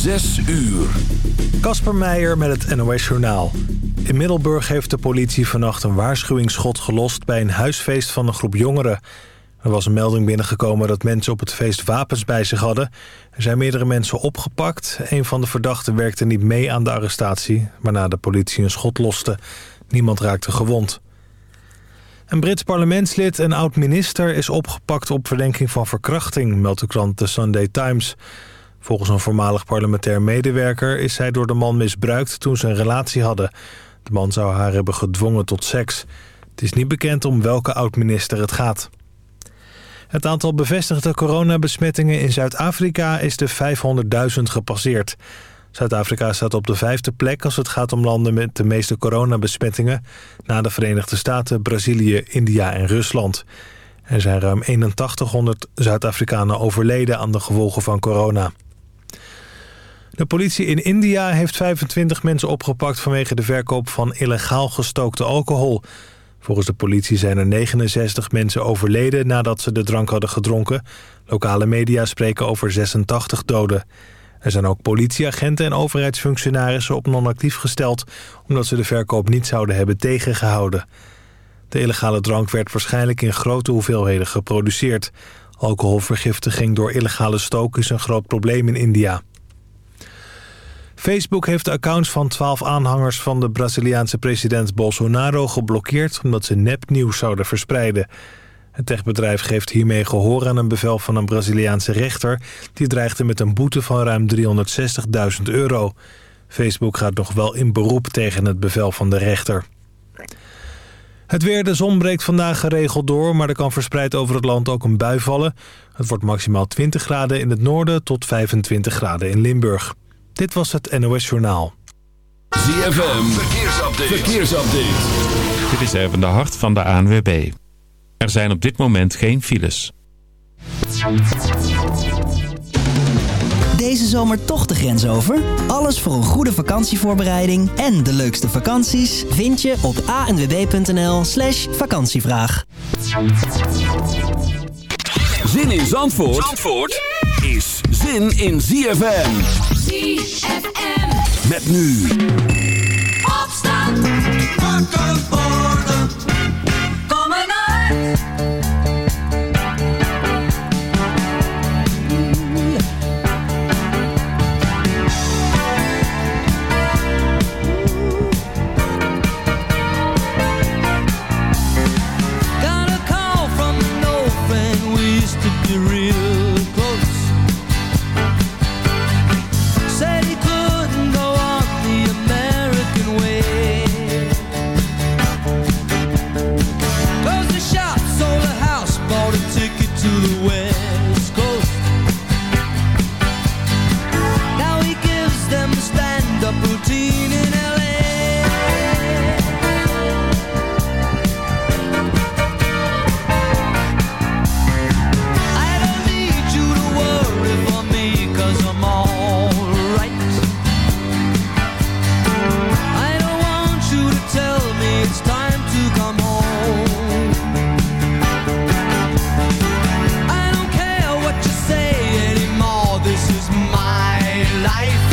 Zes uur. Kasper Meijer met het NOS Journaal. In Middelburg heeft de politie vannacht een waarschuwingsschot gelost... bij een huisfeest van een groep jongeren. Er was een melding binnengekomen dat mensen op het feest wapens bij zich hadden. Er zijn meerdere mensen opgepakt. Een van de verdachten werkte niet mee aan de arrestatie... waarna de politie een schot loste. Niemand raakte gewond. Een Brits parlementslid en oud-minister is opgepakt op verdenking van verkrachting, meldt de krant The Sunday Times. Volgens een voormalig parlementair medewerker is zij door de man misbruikt toen ze een relatie hadden. De man zou haar hebben gedwongen tot seks. Het is niet bekend om welke oud-minister het gaat. Het aantal bevestigde coronabesmettingen in Zuid-Afrika is de 500.000 gepasseerd. Zuid-Afrika staat op de vijfde plek als het gaat om landen met de meeste coronabesmettingen... na de Verenigde Staten, Brazilië, India en Rusland. Er zijn ruim 8100 Zuid-Afrikanen overleden aan de gevolgen van corona. De politie in India heeft 25 mensen opgepakt vanwege de verkoop van illegaal gestookte alcohol. Volgens de politie zijn er 69 mensen overleden nadat ze de drank hadden gedronken. Lokale media spreken over 86 doden. Er zijn ook politieagenten en overheidsfunctionarissen op non-actief gesteld... omdat ze de verkoop niet zouden hebben tegengehouden. De illegale drank werd waarschijnlijk in grote hoeveelheden geproduceerd. Alcoholvergiftiging door illegale stook is een groot probleem in India. Facebook heeft de accounts van 12 aanhangers van de Braziliaanse president Bolsonaro geblokkeerd... omdat ze nepnieuws zouden verspreiden... Het techbedrijf geeft hiermee gehoor aan een bevel van een Braziliaanse rechter... die dreigde met een boete van ruim 360.000 euro. Facebook gaat nog wel in beroep tegen het bevel van de rechter. Het weer, de zon breekt vandaag geregeld door... maar er kan verspreid over het land ook een bui vallen. Het wordt maximaal 20 graden in het noorden tot 25 graden in Limburg. Dit was het NOS Journaal. ZFM, verkeersupdate. verkeersupdate. Dit is even de hart van de ANWB. Er zijn op dit moment geen files. Deze zomer toch de grens over? Alles voor een goede vakantievoorbereiding en de leukste vakanties vind je op anwb.nl slash vakantievraag. Zin in Zandvoort, Zandvoort zin in ZFM. ZFM. Met nu. Opstand. Wakker worden. Kom eruit. Life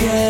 care.